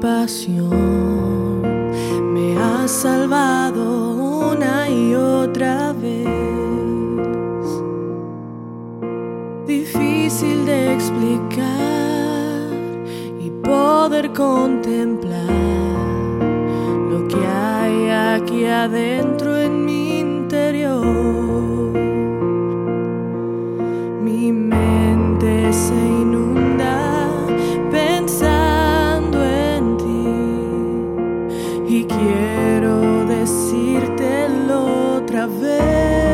pasión, me has salvado una y otra vez. Difícil de explicar y poder contemplar lo que hay aquí adentro en mi interior. Mi y quiero decírtelo otra vez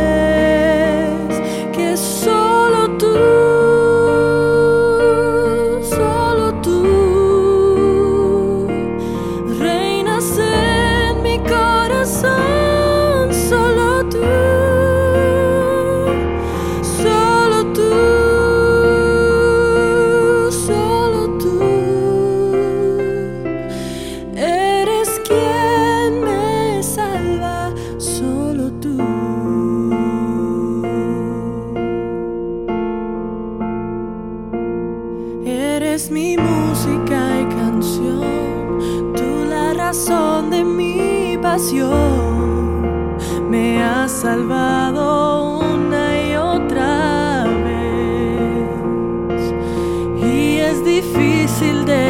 mi música y canción, tú la razón de mi pasión, me has salvado una y otra vez. Y es difícil de